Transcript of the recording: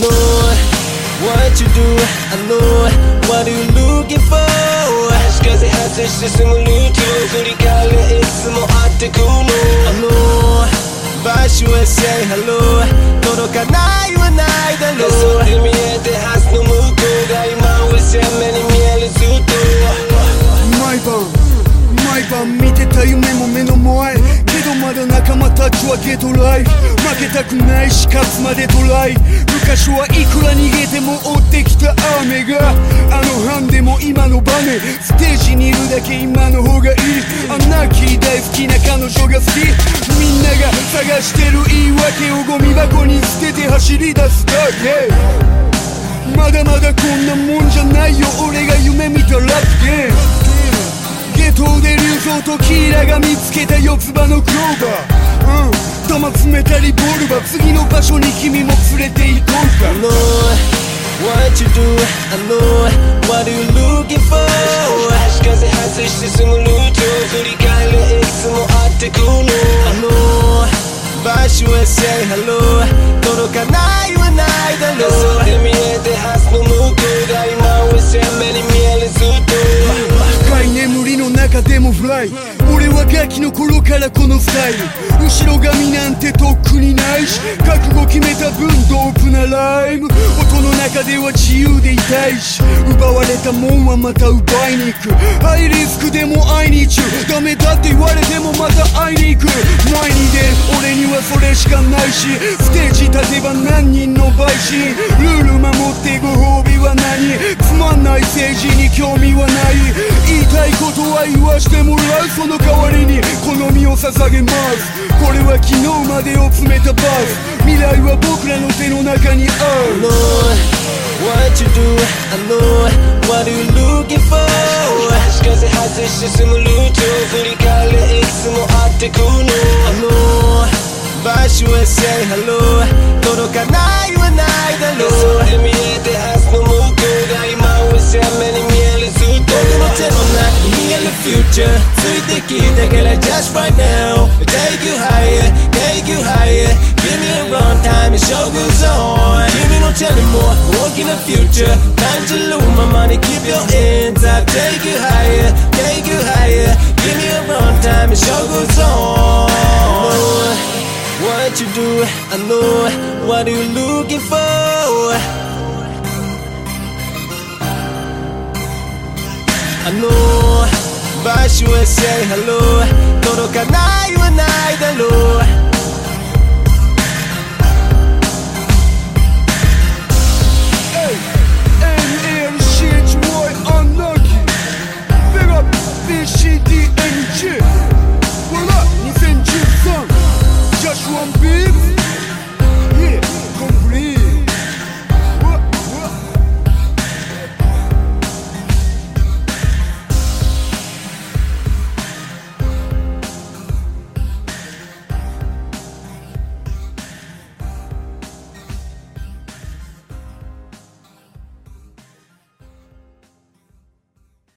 know what you do, I know what you looking for. しかし発生してすぐルーティン振り返るいつも会ってくる。あの場所へ say hello 届かないはないだろう。それ見えて明日の向こうが今を攻めに負けたくないし勝つまでトライ。昔はいくら逃げても追ってきた雨があの班でも今の場面ステージにいるだけ今の方がいい。アナーキー大好きな彼女が好き。みんなが探してる言い訳をゴミ箱に捨てて走り出すだけ。まだまだこんなもんじゃないよ。俺が夢見たラップゲームゲトで竜像とキーラが見つけた四つ葉のクローバー。うん弾詰めたりボルバー次の場所に君も連れて行こう I か know what you do I know what you looking for 足かせ外して進むルート振り返るいつも会ってくの I know 場所へ say hello 届かないはないだろうそで見えてはずの向こうが今は鮮明に見えるずっと深い眠りの中でもフライ俺はガキの頃からこのスタイル。後ろ髪なんてとっくにないし。覚悟決めた分ドープなライブ音の中では自由でいたいし。奪われたもんはまた奪いに行く。ハイリスクでも会いに行く。ダメだって言われてもまた会いに行く。前に出る俺にはそれしかないし。ステージ立てば何人の陪審。ルール守ってご褒美は何。つまんない政治に興味はない。ことは言わしてもらうその代わりに好みを捧げます。これは昨日までを詰めたバス。未来は僕らの手の中にあ I る。Know what you do I know what you looking for. 足かせ外して進むルート振り返るいつも会ってくの。I know 場所へ say hello 届かないはないだろう。見えてはずの向こうが今は鮮明に future. Take the key, take it like just right now. Take you higher, take you higher. Give me a wrong time, it show goes on. Give me no telling more, walk in the future. Time to lose my money, keep your hands up. Take you higher, take you higher. Give me a wrong time, it show goes on. I know What you do, I know. What you're looking for? I know. 場所へ say hello 届かないはないだろう